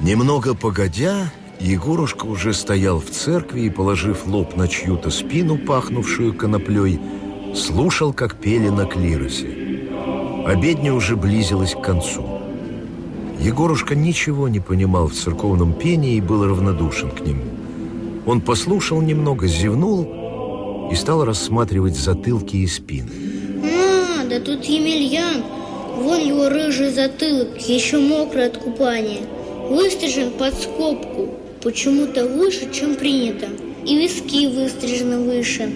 Немного погодя, Егорушка уже стоял в церкви и, положив лоб на чью-то спину, пахнувшую коноплей, слушал, как пели на клиросе. Обедня уже близилась к концу. Егорушка ничего не понимал в церковном пении и был равнодушен к нему. Он послушал немного, зевнул и стал рассматривать затылки и спины. А, да тут Емельян. Вон его рыжий затылок, еще мокрый от купания. Выстрижен под скобку, почему-то выше, чем принято. И виски выстрижены выше.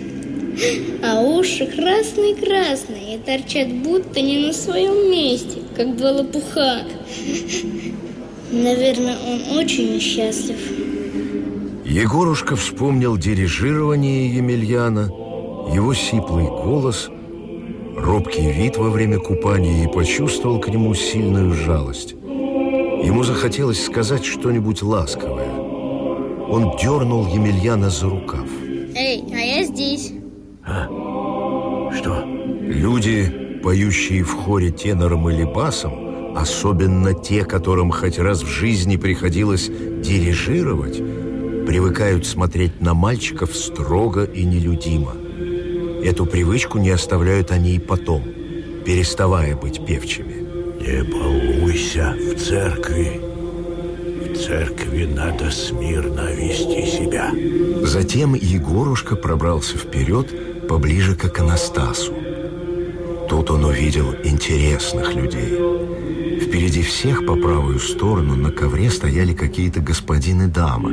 А уши красные-красные и торчат будто не на своем месте, как два лопуха. Наверное, он очень счастлив. Егорушка вспомнил дирижирование Емельяна, его сиплый голос, робкий вид во время купания и почувствовал к нему сильную жалость. Ему захотелось сказать что-нибудь ласковое. Он дернул Емельяна за рукав. Эй, а я здесь. А? Что? Люди, поющие в хоре тенором или басом, особенно те, которым хоть раз в жизни приходилось дирижировать, привыкают смотреть на мальчиков строго и нелюдимо. Эту привычку не оставляют они и потом, переставая быть певчими. Не балуйся в церкви. В церкви надо смирно вести себя. Затем Егорушка пробрался вперед, поближе к Анастасу. Тут он увидел интересных людей. Впереди всех по правую сторону на ковре стояли какие-то господин и дама.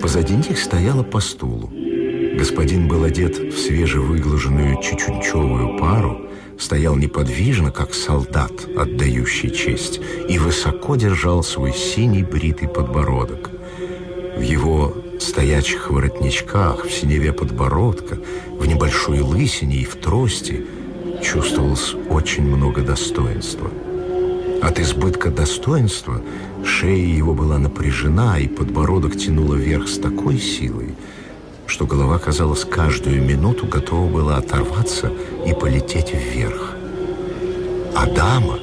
Позади них стояла по стулу. Господин был одет в свежевыглаженную чечунчевую пару, стоял неподвижно, как солдат, отдающий честь, и высоко держал свой синий бритый подбородок. В его стоячих воротничках, в синеве подбородка, в небольшой лысине и в трости чувствовалось очень много достоинства. От избытка достоинства шея его была напряжена, и подбородок тянуло вверх с такой силой, что голова, казалось, каждую минуту готова была оторваться и полететь вверх. А дама,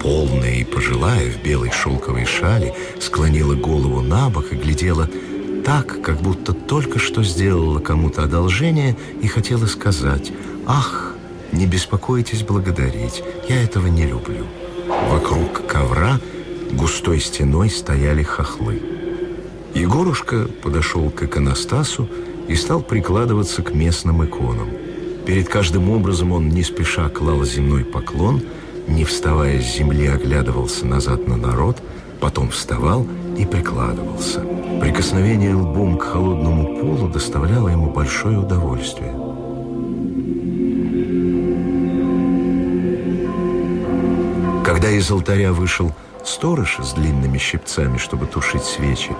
полная и пожилая, в белой шелковой шали, склонила голову на бок и глядела так, как будто только что сделала кому-то одолжение и хотела сказать «Ах, не беспокойтесь благодарить, я этого не люблю». Вокруг ковра густой стеной стояли хохлы. Егорушка подошел к иконостасу и стал прикладываться к местным иконам. Перед каждым образом он не спеша клал земной поклон, не вставая с земли оглядывался назад на народ, потом вставал и прикладывался. Прикосновение лбом к холодному полу доставляло ему большое удовольствие. Когда из алтаря вышел сторож с длинными щипцами, чтобы тушить свечи,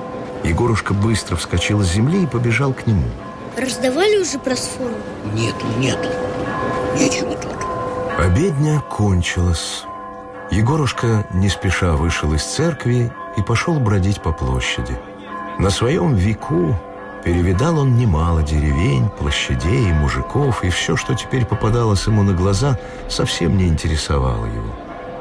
Егорушка быстро вскочил с земли и побежал к нему. Раздавали уже просфору? Нету, нету. Нечего тут. Обедня кончилась. Егорушка не спеша вышел из церкви и пошел бродить по площади. На своем веку перевидал он немало деревень, площадей, мужиков, и все, что теперь попадалось ему на глаза, совсем не интересовало его.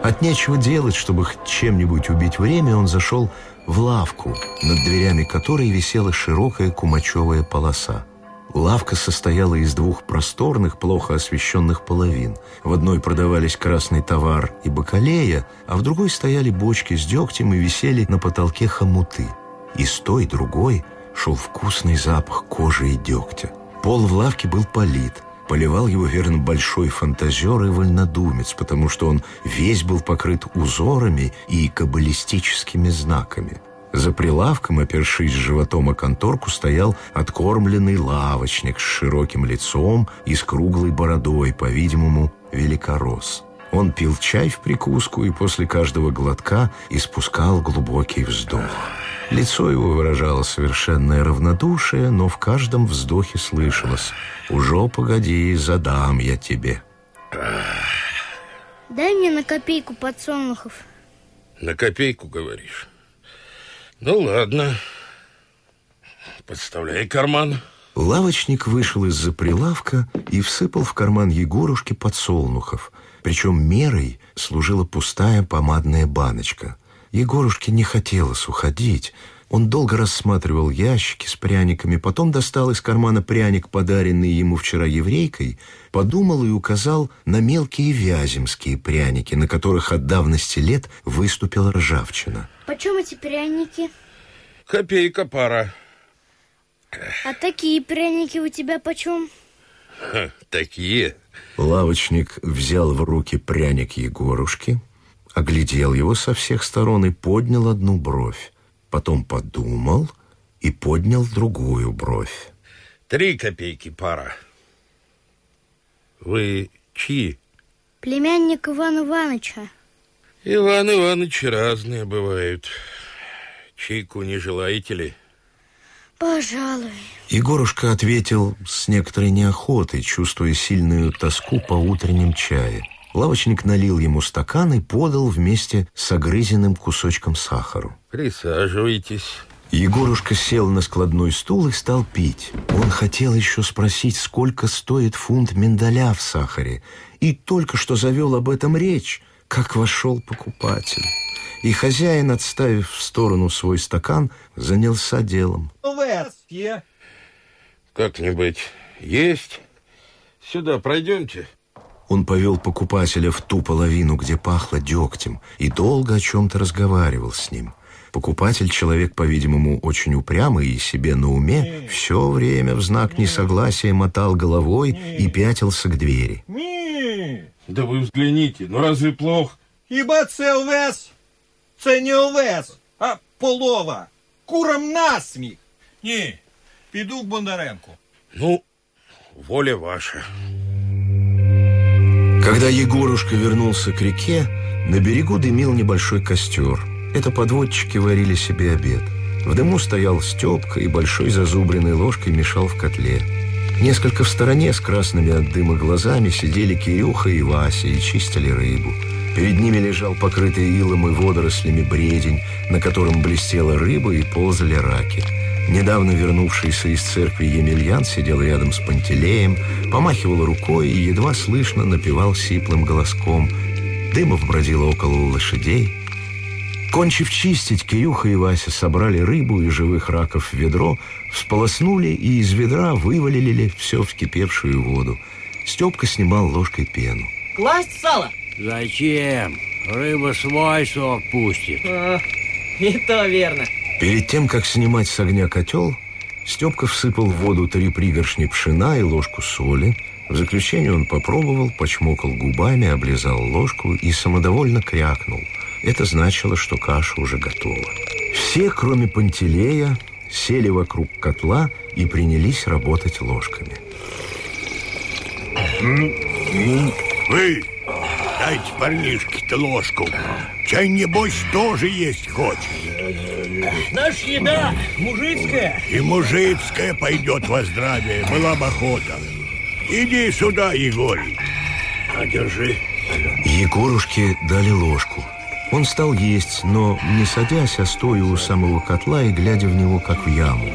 От нечего делать, чтобы хоть чем-нибудь убить время, он зашел в лавку, над дверями которой висела широкая кумачевая полоса. Лавка состояла из двух просторных, плохо освещенных половин. В одной продавались красный товар и бакалея, а в другой стояли бочки с дегтем и висели на потолке хомуты. И с той, другой шел вкусный запах кожи и дегтя. Пол в лавке был полит. Поливал его, верно, большой фантазер и вольнодумец, потому что он весь был покрыт узорами и каббалистическими знаками. За прилавком, опершись животом о конторку, стоял откормленный лавочник с широким лицом и с круглой бородой, по-видимому, великорос. Он пил чай в прикуску и после каждого глотка испускал глубокий вздох. Лицо его выражало совершенное равнодушие, но в каждом вздохе слышалось «Уже погоди, задам я тебе». Дай мне на копейку подсолнухов. На копейку, говоришь? Ну, ладно. Подставляй карман. Лавочник вышел из-за прилавка и всыпал в карман Егорушки подсолнухов. Причем мерой служила пустая помадная баночка – Егорушке не хотелось уходить. Он долго рассматривал ящики с пряниками, потом достал из кармана пряник, подаренный ему вчера еврейкой, подумал и указал на мелкие вяземские пряники, на которых от давности лет выступила ржавчина. Почем эти пряники? Копейка пара. А такие пряники у тебя почем? Ха, такие. Лавочник взял в руки пряник Егорушки, оглядел его со всех сторон и поднял одну бровь. Потом подумал и поднял другую бровь. Три копейки пара. Вы чьи? Племянник Ивана Ивановича. Иван Иванович разные бывают. Чайку не желаете ли? Пожалуй. Егорушка ответил с некоторой неохотой, чувствуя сильную тоску по утреннем чае. Лавочник налил ему стакан и подал вместе с огрызенным кусочком сахару. Присаживайтесь. Егорушка сел на складной стул и стал пить. Он хотел еще спросить, сколько стоит фунт миндаля в сахаре, и только что завел об этом речь, как вошел покупатель. И хозяин, отставив в сторону свой стакан, занялся делом. Как-нибудь есть? Сюда пройдемте. Он повел покупателя в ту половину, где пахло дегтем, и долго о чем-то разговаривал с ним. Покупатель, человек, по-видимому, очень упрямый и себе на уме, все время в знак несогласия мотал головой и пятился к двери. Да вы взгляните, ну разве плохо? Хіба це овес? Це не овес, а полова. Курам насміх. Ні, піду к Бондаренку. Ну, воля ваша. Когда Егорушка вернулся к реке, на берегу дымил небольшой костер. Это подводчики варили себе обед. В дыму стоял Степка и большой зазубренной ложкой мешал в котле. Несколько в стороне с красными от дыма глазами сидели Кирюха и Вася и чистили рыбу. Перед ними лежал покрытый илом и водорослями бредень, на котором блестела рыба и ползали раки. Недавно вернувшийся из церкви Емельян сидел рядом с Пантелеем, помахивал рукой и едва слышно напевал сиплым голоском. Дымов бродило около лошадей. Кончив чистить, Кирюха и Вася собрали рыбу и живых раков в ведро, всполоснули и из ведра вывалили все в кипевшую воду. Степка снимал ложкой пену. Класть сало? Зачем? Рыба свой сок пустит. А, и то верно. Перед тем, как снимать с огня котел, Степка всыпал в воду три пригоршни пшена и ложку соли. В заключение он попробовал, почмокал губами, облизал ложку и самодовольно крякнул. Это значило, что каша уже готова. Все, кроме Пантелея, сели вокруг котла и принялись работать ложками. Вы, дайте парнишке-то ложку. Чай, небось, тоже есть хочет. Наша еда мужицкая. И мужицкая пойдет во здравие. Была бы охота. Иди сюда, Егорий. А, держи. Егорушке дали ложку. Он стал есть, но не садясь, а стоя у самого котла и глядя в него, как в яму.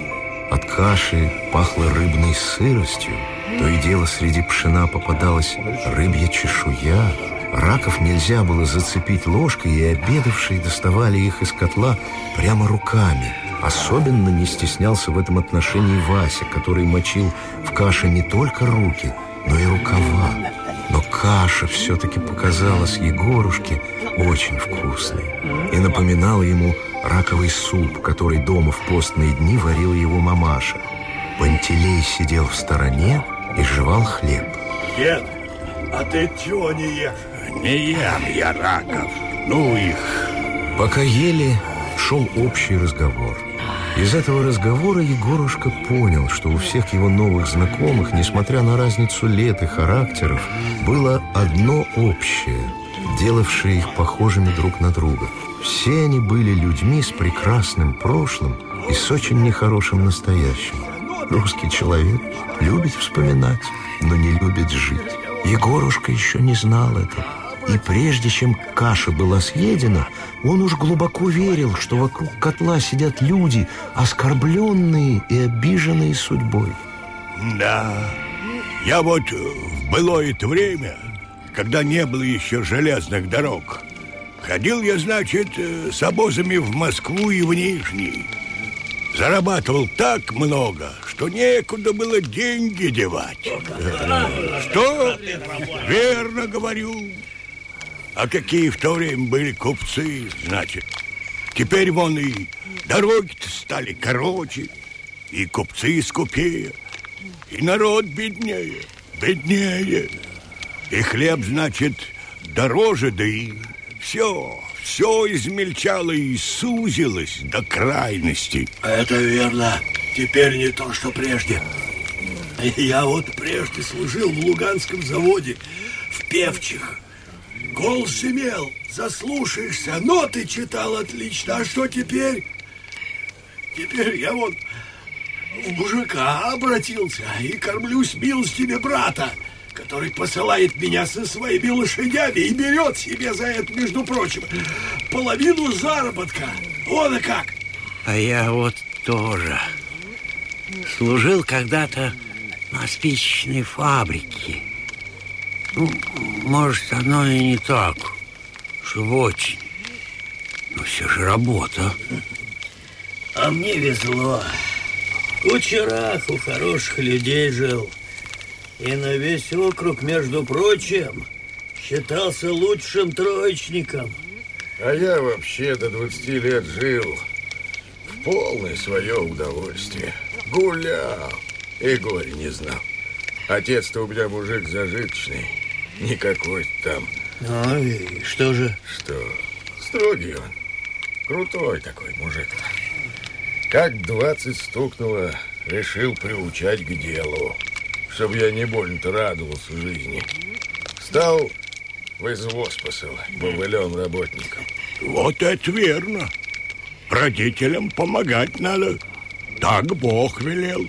От каши пахло рыбной сыростью. То и дело среди пшена попадалась рыбья чешуя. Раков нельзя было зацепить ложкой, и обедавшие доставали их из котла прямо руками. Особенно не стеснялся в этом отношении Вася, который мочил в каше не только руки, но и рукава. Но каша все-таки показалась Егорушке очень вкусной и напоминала ему раковый суп, который дома в постные дни варила его мамаша. Пантелей сидел в стороне и жевал хлеб. Дед, а ты чего не ешь? Не ем я раков. Ну их. Пока ели, шел общий разговор. Из этого разговора Егорушка понял, что у всех его новых знакомых, несмотря на разницу лет и характеров, было одно общее, делавшее их похожими друг на друга. Все они были людьми с прекрасным прошлым и с очень нехорошим настоящим. Русский человек любит вспоминать, но не любит жить. Егорушка еще не знал этого. И прежде чем каша была съедена, он уж глубоко верил, что вокруг котла сидят люди, оскорбленные и обиженные судьбой. Да, я вот в былое время, когда не было еще железных дорог, Ходил я, значит, э, с обозами в Москву и в Нижний. Зарабатывал так много, что некуда было деньги девать. Что? Верно говорю. А какие в то время были купцы, значит. Теперь вон и дороги-то стали короче, и купцы скупее, и народ беднее, беднее. И хлеб, значит, дороже, да и все, все измельчало и сузилось до крайности. Это верно. Теперь не то, что прежде. Я вот прежде служил в Луганском заводе, в Певчих. Голос имел, заслушаешься, ноты читал отлично. А что теперь? Теперь я вот в мужика обратился и кормлюсь милостями брата, который посылает меня со своими лошадями и берет себе за это, между прочим, половину заработка. Вот и как. А я вот тоже служил когда-то на спичечной фабрике. Ну, может, оно и не так, что очень. Но все же работа. А мне везло. У Черах у хороших людей жил. И на весь округ, между прочим, считался лучшим троечником. А я вообще до 20 лет жил в полное свое удовольствие. Гулял и горе не знал. Отец-то у меня мужик зажиточный, никакой там. Ну и что же? Что? Строгий он. Крутой такой мужик. Как двадцать стукнуло, решил приучать к делу, чтобы я не больно-то радовался жизни. Стал в извоз посылать, бобылем работникам. Вот это верно. Родителям помогать надо. Так Бог велел.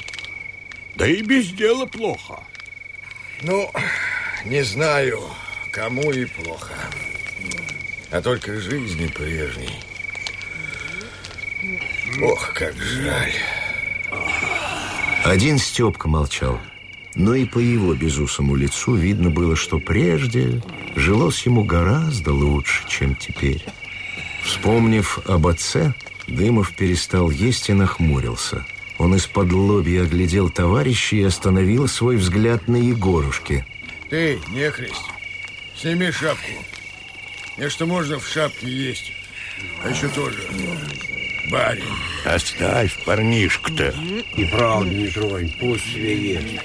Да и без дела плохо. Ну, не знаю, кому и плохо. А только жизни прежней. Ох, как жаль. Один Степка молчал. Но и по его безусому лицу видно было, что прежде жилось ему гораздо лучше, чем теперь. Вспомнив об отце, Дымов перестал есть и нахмурился. Он из-под лобья оглядел товарища и остановил свой взгляд на Егорушке. Ты, нехрист, сними шапку. Мне что можно в шапке есть. А еще тоже барин. Оставь парнишку-то. И правда не тронь, пусть себе едет.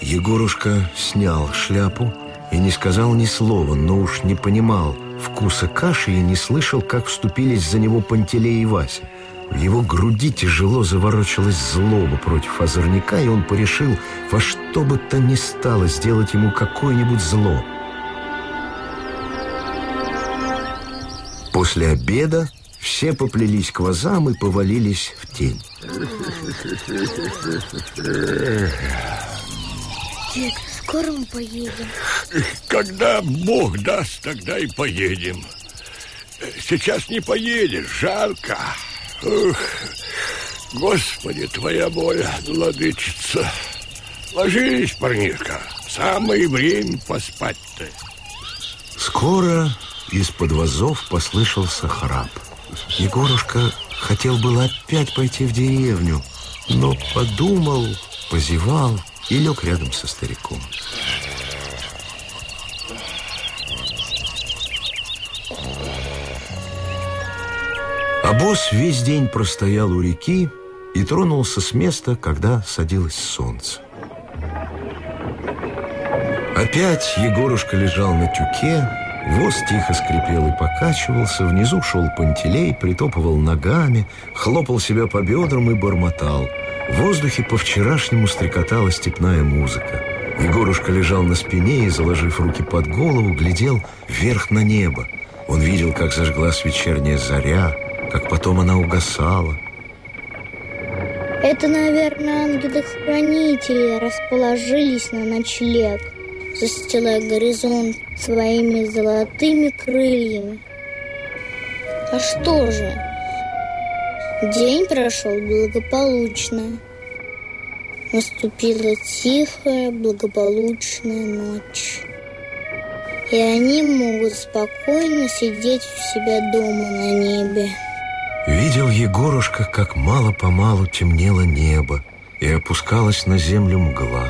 Егорушка снял шляпу и не сказал ни слова, но уж не понимал вкуса каши и не слышал, как вступились за него Пантелей и Вася. В его груди тяжело заворочилась злоба против озорника, и он порешил во что бы то ни стало сделать ему какое-нибудь зло. После обеда все поплелись к вазам и повалились в тень. Дед, скоро мы поедем? Когда Бог даст, тогда и поедем. Сейчас не поедешь, жалко. Господи, твоя воля, владычица. Ложись, парнишка, самое время поспать-то. Скоро из-под вазов послышался храп. Егорушка хотел было опять пойти в деревню, но подумал, позевал и лег рядом со стариком. Босс весь день простоял у реки и тронулся с места, когда садилось солнце. Опять Егорушка лежал на тюке, воз тихо скрипел и покачивался, внизу шел Пантелей, притопывал ногами, хлопал себя по бедрам и бормотал. В воздухе по-вчерашнему стрекотала степная музыка. Егорушка лежал на спине и, заложив руки под голову, глядел вверх на небо. Он видел, как зажглась вечерняя заря, как потом она угасала. Это, наверное, ангелы-хранители расположились на ночлег, застилая горизонт своими золотыми крыльями. А что же? День прошел благополучно. Наступила тихая, благополучная ночь. и они могут спокойно сидеть у себя дома на небе. Видел Егорушка, как мало-помалу темнело небо и опускалась на землю мгла,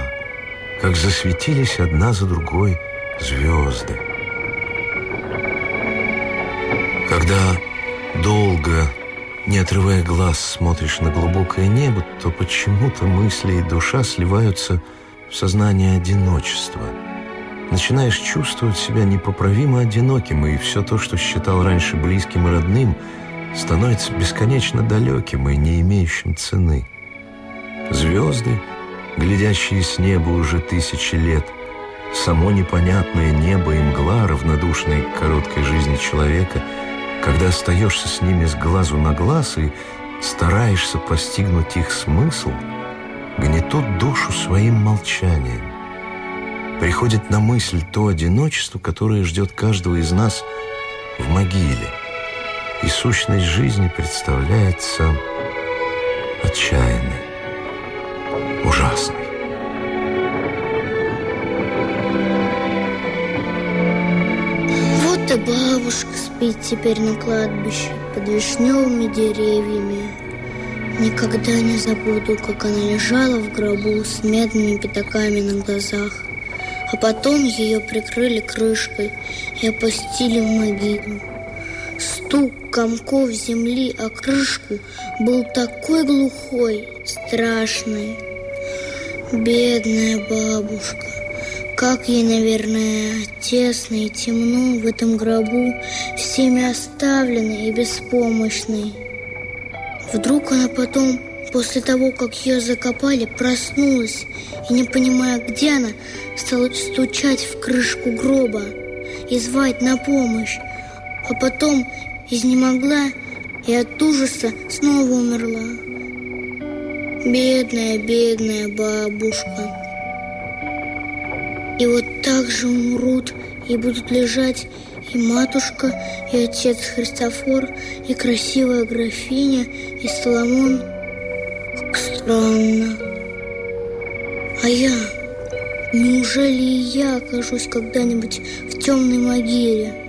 как засветились одна за другой звезды. Когда долго, не отрывая глаз, смотришь на глубокое небо, то почему-то мысли и душа сливаются в сознание одиночества. Начинаешь чувствовать себя непоправимо одиноким, и все то, что считал раньше близким и родным, становится бесконечно далеким и не имеющим цены. Звезды, глядящие с неба уже тысячи лет, само непонятное небо и мгла, равнодушные к короткой жизни человека, когда остаешься с ними с глазу на глаз и стараешься постигнуть их смысл, гнетут душу своим молчанием. Приходит на мысль то одиночество, которое ждет каждого из нас в могиле, и сущность жизни представляется отчаянной ужасный. Вот и бабушка спит теперь на кладбище под вишневыми деревьями. Никогда не забуду, как она лежала в гробу с медными пятаками на глазах. А потом ее прикрыли крышкой и опустили в могилу. Стук комков земли о крышку был такой глухой, страшный. Бедная бабушка. Как ей, наверное, тесно и темно в этом гробу, всеми оставленной и беспомощной. Вдруг она потом, после того, как ее закопали, проснулась и, не понимая, где она, стала стучать в крышку гроба и звать на помощь, а потом изнемогла и от ужаса снова умерла. Бедная, бедная бабушка. И вот так же умрут и будут лежать и матушка, и отец Христофор, и красивая графиня, и Соломон. Как странно. А я, неужели и я окажусь когда-нибудь в темной могиле,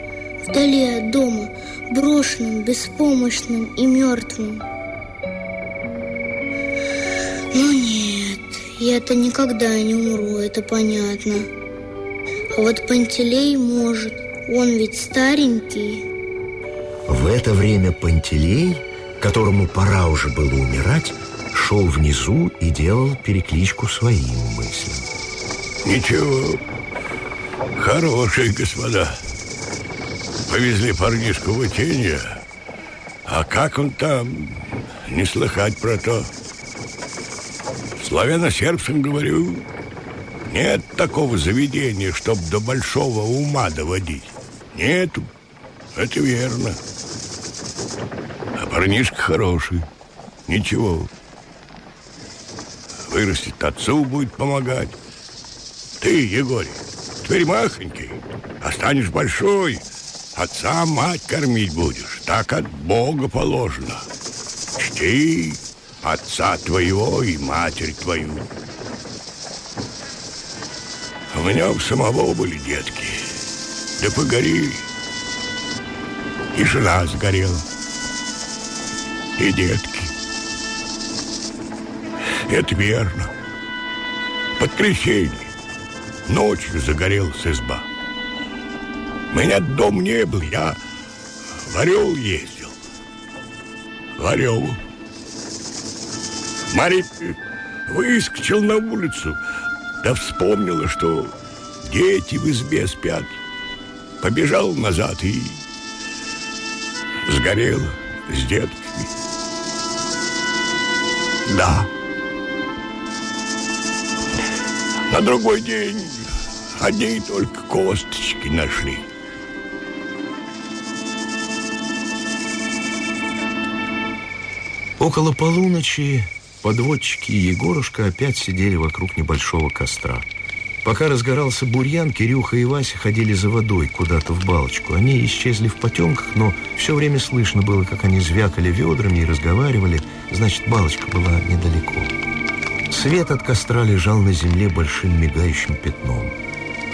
вдали от дома, брошенным, беспомощным и мертвым? Ну нет, я-то никогда не умру, это понятно. А вот Пантелей может, он ведь старенький. В это время Пантелей, которому пора уже было умирать, шел внизу и делал перекличку своим мыслям. Ничего, хорошие господа. Повезли парнишку в Утенье, а как он там, не слыхать про то славяно-сербском говорю, нет такого заведения, чтоб до большого ума доводить. Нету. Это верно. А парнишка хороший. Ничего. Вырастет отцу будет помогать. Ты, Егорий, теперь махонький. останешь большой. Отца мать кормить будешь. Так от Бога положено. Чти отца твоего и матерь твою. А меня у самого были детки. Да погорели. И жена сгорела. И детки. Это верно. Под крещение. Ночью загорелась изба. Меня дом не был, я в Орел ездил. В Орел. Марик выскочил на улицу, да вспомнила, что дети в избе спят. Побежал назад и сгорел с детками. Да. На другой день одни только косточки нашли. Около полуночи Подводчики и Егорушка опять сидели вокруг небольшого костра. Пока разгорался бурьян, Кирюха и Вася ходили за водой куда-то в балочку. Они исчезли в потемках, но все время слышно было, как они звякали ведрами и разговаривали. Значит, балочка была недалеко. Свет от костра лежал на земле большим мигающим пятном.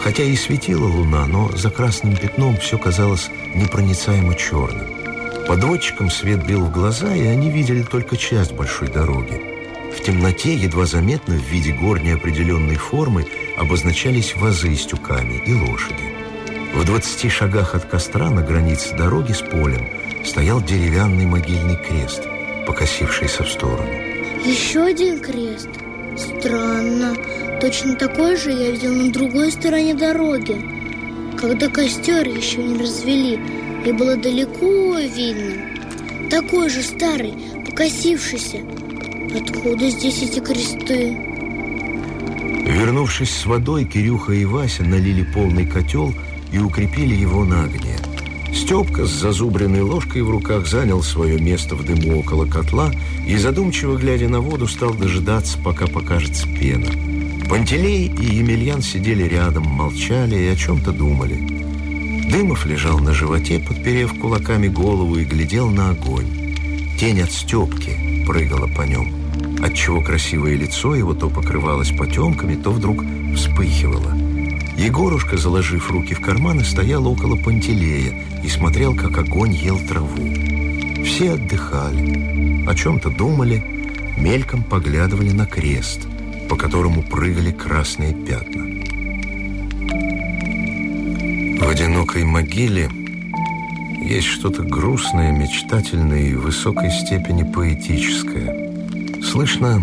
Хотя и светила луна, но за красным пятном все казалось непроницаемо черным. Подводчикам свет бил в глаза, и они видели только часть большой дороги. В темноте, едва заметно в виде гор неопределенной формы, обозначались вазы с тюками и лошади. В двадцати шагах от костра на границе дороги с полем стоял деревянный могильный крест, покосившийся в сторону. Еще один крест. Странно. Точно такой же я видел на другой стороне дороги. Когда костер еще не развели, и было далеко видно. Такой же старый, покосившийся. Откуда здесь эти кресты? Вернувшись с водой, Кирюха и Вася налили полный котел и укрепили его на огне. Степка с зазубренной ложкой в руках занял свое место в дыму около котла и, задумчиво глядя на воду, стал дожидаться, пока покажется пена. Пантелей и Емельян сидели рядом, молчали и о чем-то думали. Дымов лежал на животе, подперев кулаками голову и глядел на огонь. Тень от Степки прыгала по нем, отчего красивое лицо его то покрывалось потемками, то вдруг вспыхивало. Егорушка, заложив руки в карманы, стоял около Пантелея и смотрел, как огонь ел траву. Все отдыхали, о чем-то думали, мельком поглядывали на крест, по которому прыгали красные пятна. В одинокой могиле есть что-то грустное, мечтательное и в высокой степени поэтическое. Слышно,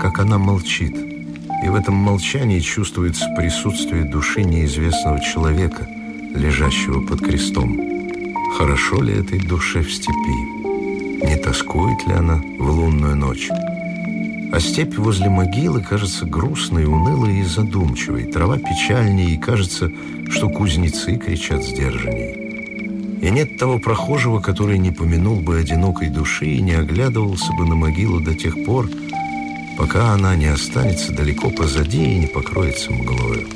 как она молчит – и в этом молчании чувствуется присутствие души неизвестного человека, лежащего под крестом. Хорошо ли этой душе в степи? Не тоскует ли она в лунную ночь? А степь возле могилы кажется грустной, унылой и задумчивой. Трава печальнее, и кажется, что кузнецы кричат сдержанней. И нет того прохожего, который не помянул бы одинокой души и не оглядывался бы на могилу до тех пор, пока она не останется далеко позади и не покроется мглою.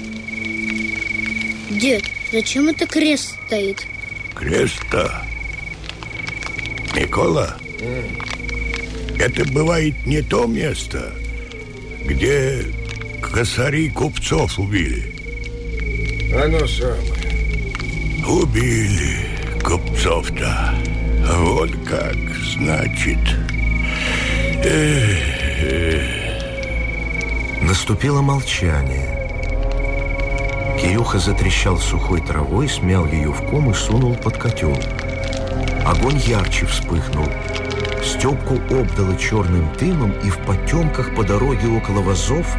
Дед, зачем это крест стоит? Креста? Микола, это бывает не то место, где косари купцов убили. Оно самое. Убили купцов-то. Вот как, значит. Эх. Наступило молчание. Кирюха затрещал сухой травой, смял ее в ком и сунул под котел. Огонь ярче вспыхнул. Степку обдало черным дымом, и в потемках по дороге около вазов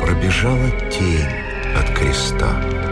пробежала тень от креста.